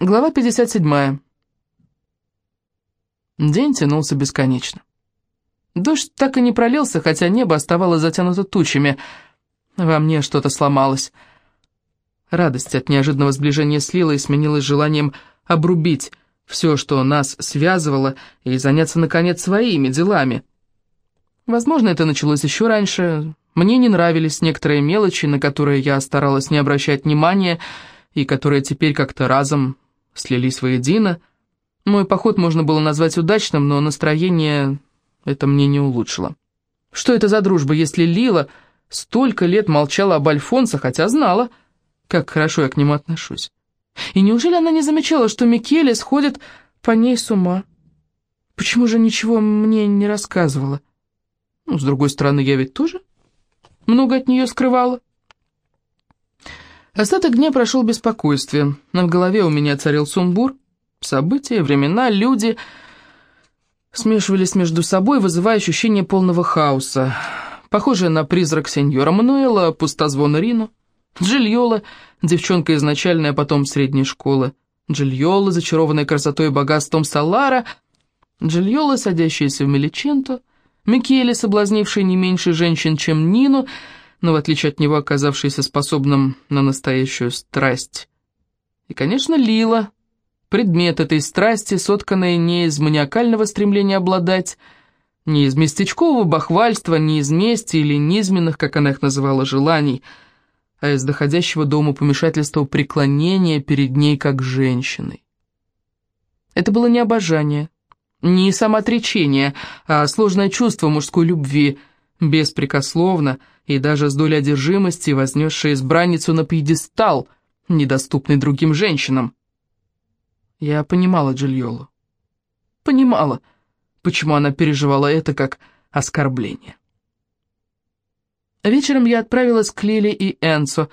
Глава 57. День тянулся бесконечно. Дождь так и не пролился, хотя небо оставалось затянуто тучами. Во мне что-то сломалось. Радость от неожиданного сближения с Лилой сменилась желанием обрубить все, что нас связывало, и заняться, наконец, своими делами. Возможно, это началось еще раньше. Мне не нравились некоторые мелочи, на которые я старалась не обращать внимания, и которые теперь как-то разом слились воедино. Мой поход можно было назвать удачным, но настроение это мне не улучшило. Что это за дружба, если Лила столько лет молчала об Альфонсо, хотя знала, как хорошо я к нему отношусь? И неужели она не замечала, что Микеле сходит по ней с ума? Почему же ничего мне не рассказывала? Ну, с другой стороны, я ведь тоже много от нее скрывала. Остаток дня прошел в беспокойстве. В голове у меня царил сумбур. События, времена, люди смешивались между собой, вызывая ощущение полного хаоса. Похожее на призрак сеньора Мануэла, пустозвон Рину. Джильола, девчонка изначальная, потом средней школы. Джильола, зачарованная красотой и богатством Салара. Джильола, садящаяся в Меличенто. Микеле, соблазнивший не меньше женщин, чем Нину — но в отличие от него оказавшийся способным на настоящую страсть. И, конечно, Лила, предмет этой страсти, сотканная не из маниакального стремления обладать, не из местечкового бахвальства, не из мести или низменных, как она их называла, желаний, а из доходящего до ума помешательства преклонения перед ней как женщиной. Это было не обожание, не самоотречение, а сложное чувство мужской любви, беспрекословно, и даже с долей одержимости, вознесшая избранницу на пьедестал, недоступный другим женщинам. Я понимала Джильолу. Понимала, почему она переживала это как оскорбление. Вечером я отправилась к Лиле и Энсо.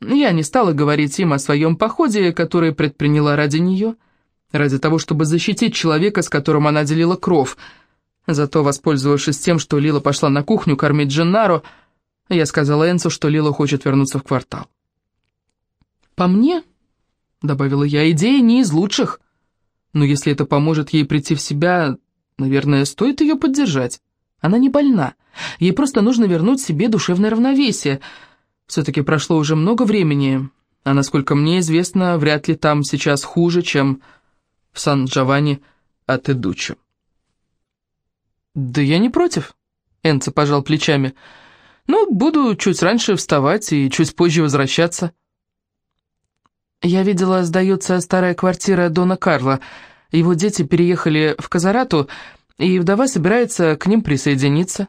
Я не стала говорить им о своем походе, который предприняла ради нее, ради того, чтобы защитить человека, с которым она делила кров. Зато, воспользовавшись тем, что Лила пошла на кухню кормить Дженнаро, я сказала Энсу, что Лила хочет вернуться в квартал. «По мне», — добавила я, — «идея не из лучших. Но если это поможет ей прийти в себя, наверное, стоит ее поддержать. Она не больна. Ей просто нужно вернуть себе душевное равновесие. Все-таки прошло уже много времени, а насколько мне известно, вряд ли там сейчас хуже, чем в Сан-Джованни от Эдучо». «Да я не против», — Энца пожал плечами, — ну, буду чуть раньше вставать и чуть позже возвращаться. Я видела, сдается старая квартира Дона Карла. Его дети переехали в Казарату, и вдова собирается к ним присоединиться.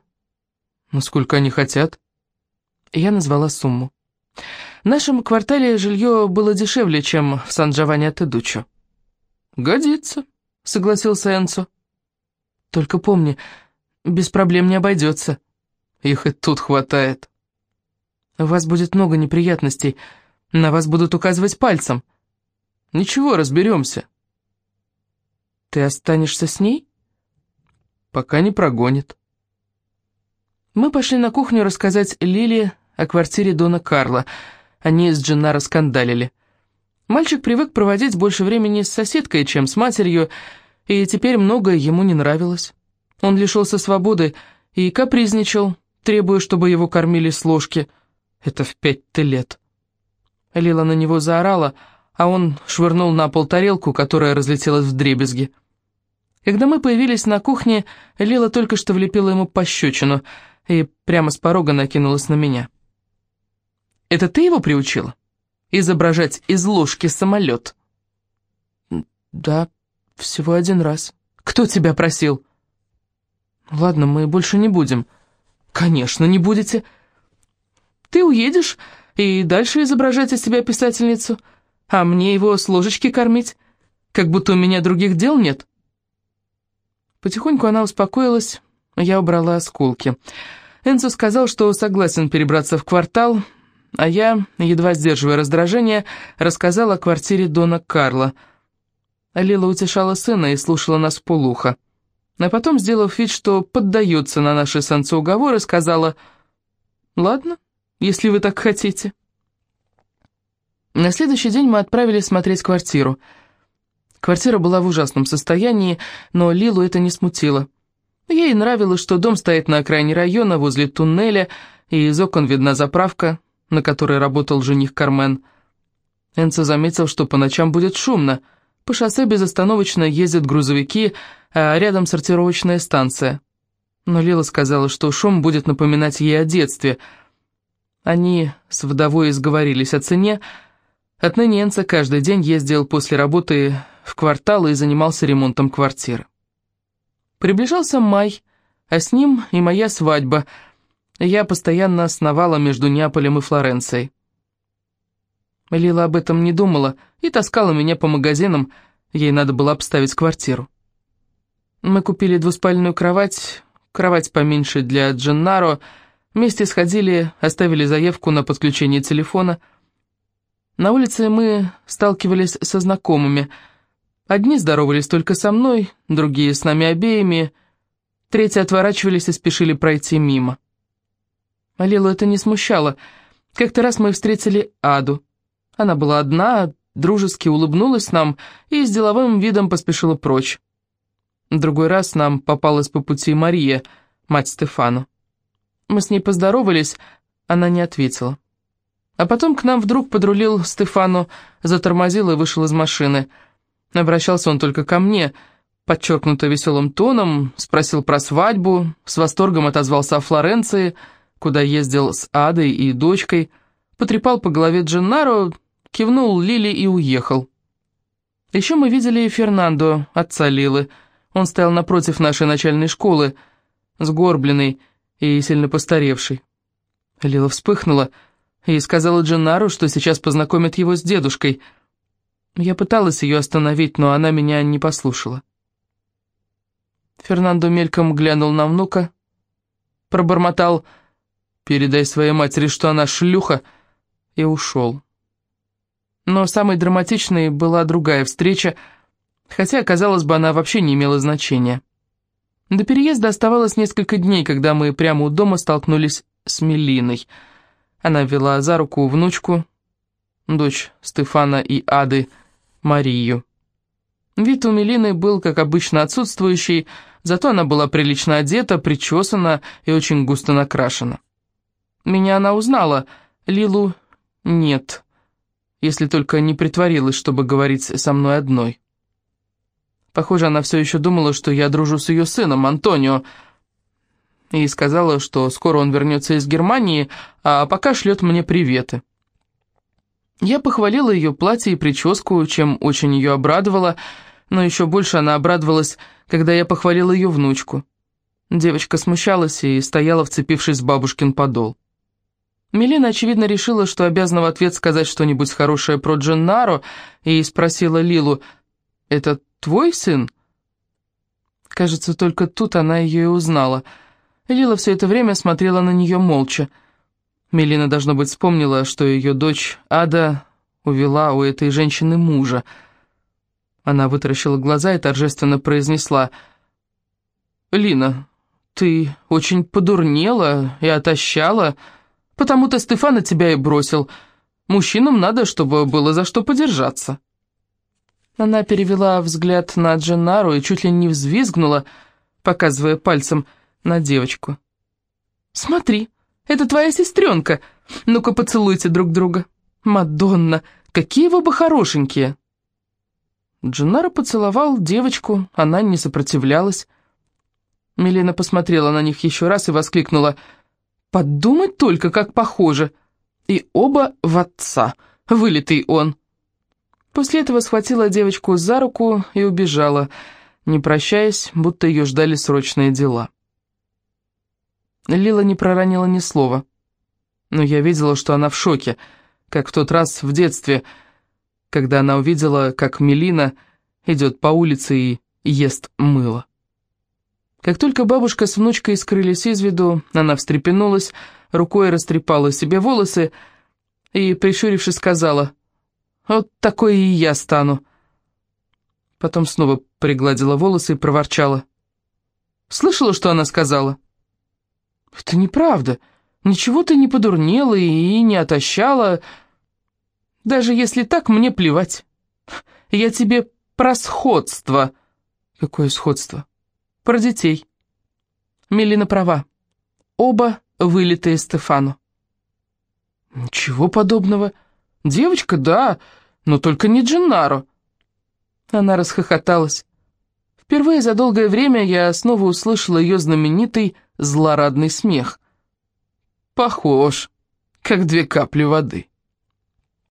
Насколько они хотят? Я назвала сумму. В нашем квартале жилье было дешевле, чем в Сан-Джованни-Тедучо. «Годится», — согласился Энцо. «Только помни, без проблем не обойдется». Их и тут хватает. У вас будет много неприятностей. На вас будут указывать пальцем. Ничего, разберемся. Ты останешься с ней? Пока не прогонит. Мы пошли на кухню рассказать Лиле о квартире Дона Карла. Они с Дженна раскандалили. Мальчик привык проводить больше времени с соседкой, чем с матерью, и теперь многое ему не нравилось. Он лишился свободы и капризничал, требуя, чтобы его кормили с ложки. Это в пять-то лет. Лила на него заорала, а он швырнул на пол тарелку, которая разлетелась в дребезги. Когда мы появились на кухне, Лила только что влепила ему пощечину и прямо с порога накинулась на меня. «Это ты его приучила? Изображать из ложки самолет?» «Да, всего один раз». «Кто тебя просил?» «Ладно, мы больше не будем». «Конечно, не будете. Ты уедешь и дальше изображать из себя писательницу, а мне его с ложечки кормить, как будто у меня других дел нет». Потихоньку она успокоилась, я убрала осколки. Энцо сказал, что согласен перебраться в квартал, а я, едва сдерживая раздражение, рассказала о квартире Дона Карла. Лила утешала сына и слушала нас в полухо а потом, сделав вид, что поддается на наши санцеуговоры, сказала «Ладно, если вы так хотите». На следующий день мы отправились смотреть квартиру. Квартира была в ужасном состоянии, но Лилу это не смутило. Ей нравилось, что дом стоит на окраине района, возле туннеля, и из окон видна заправка, на которой работал жених Кармен. Энцо заметил, что по ночам будет шумно. По шоссе безостановочно ездят грузовики, а рядом сортировочная станция. Но Лила сказала, что шум будет напоминать ей о детстве. Они с вдовой изговорились о цене. Отныне Энцо каждый день ездил после работы в квартал и занимался ремонтом квартир. Приближался май, а с ним и моя свадьба. Я постоянно сновала между Неаполем и Флоренцией. Лила об этом не думала и таскала меня по магазинам, ей надо было обставить квартиру. Мы купили двуспальную кровать, кровать поменьше для Дженнаро, вместе сходили, оставили заявку на подключение телефона. На улице мы сталкивались со знакомыми – Одни здоровались только со мной, другие с нами обеими, третьи отворачивались и спешили пройти мимо. Лилу это не смущало. Как-то раз мы встретили Аду. Она была одна, дружески улыбнулась нам и с деловым видом поспешила прочь. Другой раз нам попалась по пути Мария, мать Стефану. Мы с ней поздоровались, она не ответила. А потом к нам вдруг подрулил Стефану, затормозил и вышел из машины — Обращался он только ко мне, подчеркнуто веселым тоном, спросил про свадьбу, с восторгом отозвался о Флоренции, куда ездил с Адой и дочкой, потрепал по голове Дженнаро, кивнул Лили и уехал. Еще мы видели Фернандо, отца Лилы. Он стоял напротив нашей начальной школы, сгорбленный и сильно постаревший. Лила вспыхнула и сказала Дженнару, что сейчас познакомит его с дедушкой — я пыталась ее остановить, но она меня не послушала. Фернандо мельком глянул на внука, пробормотал «Передай своей матери, что она шлюха», и ушел. Но самой драматичной была другая встреча, хотя, казалось бы, она вообще не имела значения. До переезда оставалось несколько дней, когда мы прямо у дома столкнулись с Мелиной. Она вела за руку внучку, дочь Стефана и Ады, Марию. Вид у Мелины был, как обычно, отсутствующий, зато она была прилично одета, причесана и очень густо накрашена. Меня она узнала, Лилу нет, если только не притворилась, чтобы говорить со мной одной. Похоже, она все еще думала, что я дружу с ее сыном, Антонио, и сказала, что скоро он вернется из Германии, а пока шлет мне приветы. Я похвалила ее платье и прическу, чем очень ее обрадовала, но еще больше она обрадовалась, когда я похвалила ее внучку. Девочка смущалась и стояла, вцепившись в бабушкин подол. Мелина, очевидно, решила, что обязана в ответ сказать что-нибудь хорошее про Дженнаро, и спросила Лилу, «Это твой сын?» Кажется, только тут она ее и узнала. Лила все это время смотрела на нее молча. Мелина, должно быть, вспомнила, что ее дочь Ада увела у этой женщины мужа. Она вытаращила глаза и торжественно произнесла, «Лина, ты очень подурнела и отощала, потому-то Стефана тебя и бросил. Мужчинам надо, чтобы было за что подержаться». Она перевела взгляд на Дженнару и чуть ли не взвизгнула, показывая пальцем на девочку. «Смотри, это твоя сестренка. Ну-ка поцелуйте друг друга. Мадонна, какие вы бы хорошенькие!» Дженнара поцеловал девочку, она не сопротивлялась. Милена посмотрела на них еще раз и воскликнула. «Подумать только, как похоже! И оба в отца, вылитый он!» После этого схватила девочку за руку и убежала, не прощаясь, будто ее ждали срочные дела. Лила не проронила ни слова. Но я видела, что она в шоке, как в тот раз в детстве, когда она увидела, как Мелина идет по улице и ест мыло. Как только бабушка с внучкой скрылись из виду, она встрепенулась, рукой растрепала себе волосы и, прищурившись, сказала, «Вот такой и я стану». Потом снова пригладила волосы и проворчала. «Слышала, что она сказала?» «Это неправда. Ничего ты не подурнела и не отощала». Даже если так, мне плевать. Я тебе про сходство. Какое сходство? Про детей. Мелина права. Оба вылитые Стефану. Ничего подобного. Девочка, да, но только не Дженнаро. Она расхохоталась. Впервые за долгое время я снова услышала ее знаменитый злорадный смех. Похож, как две капли воды.